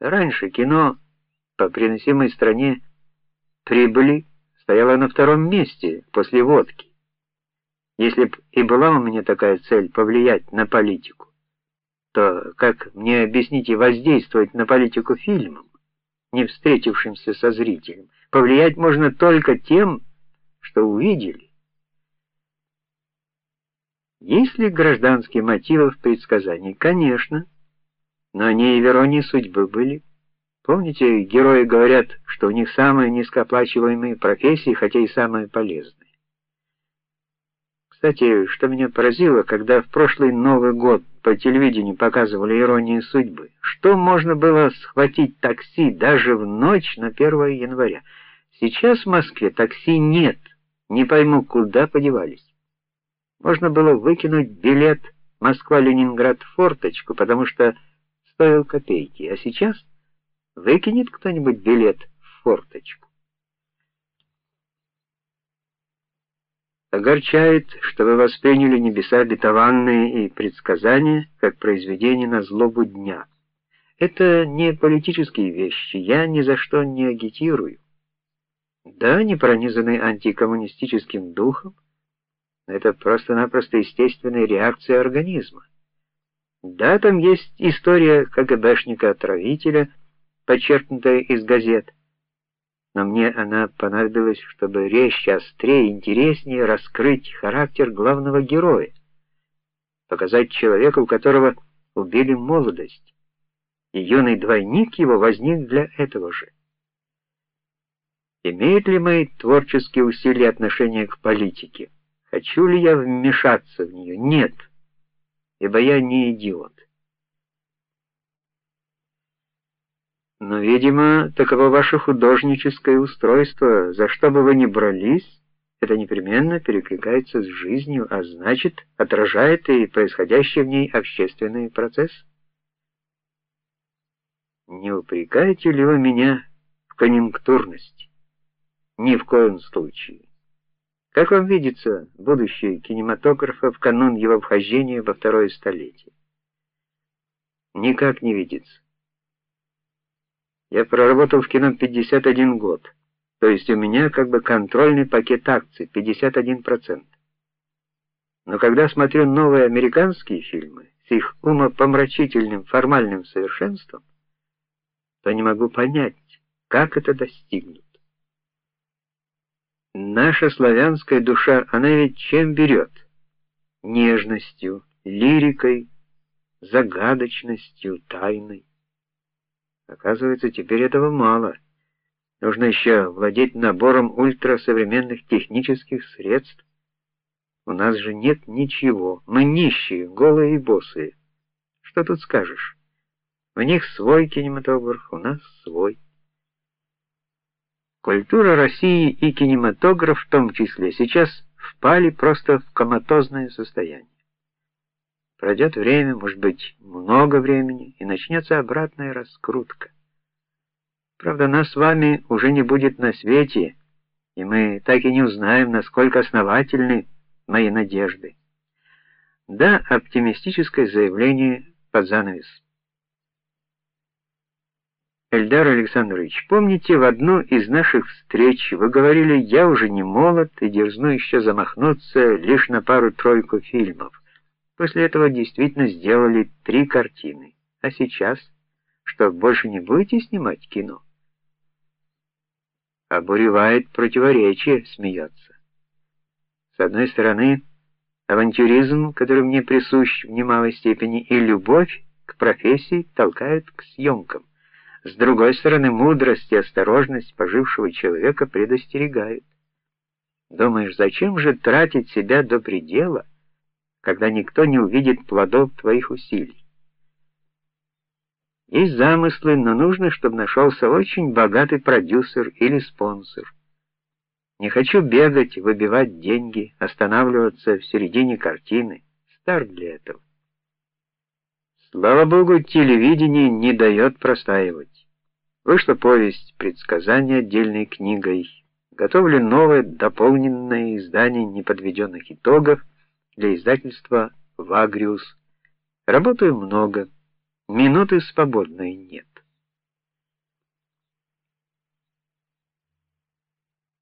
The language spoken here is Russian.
Раньше кино по приносимой стране прибыли стояло на втором месте после водки. Если б и была у меня такая цель повлиять на политику, то как мне объясните воздействовать на политику фильмом, не встретившимся со зрителем? Повлиять можно только тем, что увидели. Есть ли гражданские мотивы в предсказании? Конечно. Но они и в иронии судьбы были. Помните, герои говорят, что у них самые низкооплачиваемые профессии, хотя и самые полезные. Кстати, что меня поразило, когда в прошлый Новый год по телевидению показывали иронию судьбы, что можно было схватить такси даже в ночь на 1 января. Сейчас в Москве такси нет. Не пойму, куда подевались. Можно было выкинуть билет Москва-Ленинград форточку, потому что стоил копейки, а сейчас Выкинет кто-нибудь билет в форточку? Огорчает, что вы восприняли небеса обетованные и предсказания как произведение на злобу дня. Это не политические вещи, я ни за что не агитирую. Да, не пронизанный антикоммунистическим духом, это просто-напросто естественная реакция организма. Да, там есть история КГБшника-отравителя, подчеркнутая из газет. Но мне она понадобилась, чтобы резче, острее, интереснее раскрыть характер главного героя, показать человека, у которого убили молодость. И юный двойник его возник для этого же. Имеют ли мои творческие усилия отношение к политике? Хочу ли я вмешаться в нее? Нет. Ибо я не идиот. Но, видимо, таково ваше художническое устройство. За что бы вы ни брались, это непременно перекликается с жизнью, а значит, отражает и происходящий в ней общественный процесс. Не упрекаете ли вы меня в конъюнктурности? Ни в коем случае. Как вам видится будущее кинематографа в канун его вхождения во второе столетие? Никак не видится. Я проработал в кино 51 год. То есть у меня как бы контрольный пакет акций 51%. Но когда смотрю новые американские фильмы с их умопомрачительным формальным совершенством, то не могу понять, как это достигнут. Наша славянская душа, она ведь чем берет? Нежностью, лирикой, загадочностью, тайной. Оказывается, теперь этого мало. Нужно еще владеть набором ультрасовременных технических средств. У нас же нет ничего. Мы нищие, голые и босые. Что тут скажешь? У них свой кинематограф, у нас свой. Культура России и кинематограф в том числе сейчас впали просто в коматозное состояние. Пройдет время, может быть, много времени, и начнется обратная раскрутка. Правда, нас с вами уже не будет на свете, и мы так и не узнаем, насколько основательны мои надежды. Да, оптимистическое заявление под занавес. Эльдар Александрович, помните, в одну из наших встреч вы говорили: "Я уже не молод и дерзну еще замахнуться лишь на пару-тройку фильмов". После этого действительно сделали три картины. А сейчас что, больше не будете снимать кино? Обуревает противоречие, смеется. С одной стороны, авантюризм, который мне присущ в немалой степени, и любовь к профессии толкают к съемкам. С другой стороны, мудрость и осторожность пожившего человека предостерегают. Думаешь, зачем же тратить себя до предела? когда никто не увидит плодов твоих усилий. Есть замыслы, но нужно, чтобы нашелся очень богатый продюсер или спонсор. Не хочу бегать, выбивать деньги, останавливаться в середине картины. Стар для этого. Слава богу, телевидение не дает простаивать. Вышла повесть «Предсказание» отдельной книгой. Готовлю новое дополненное издание неподведенных итогов для издательства Вагриус. Работаю много, минуты свободной нет.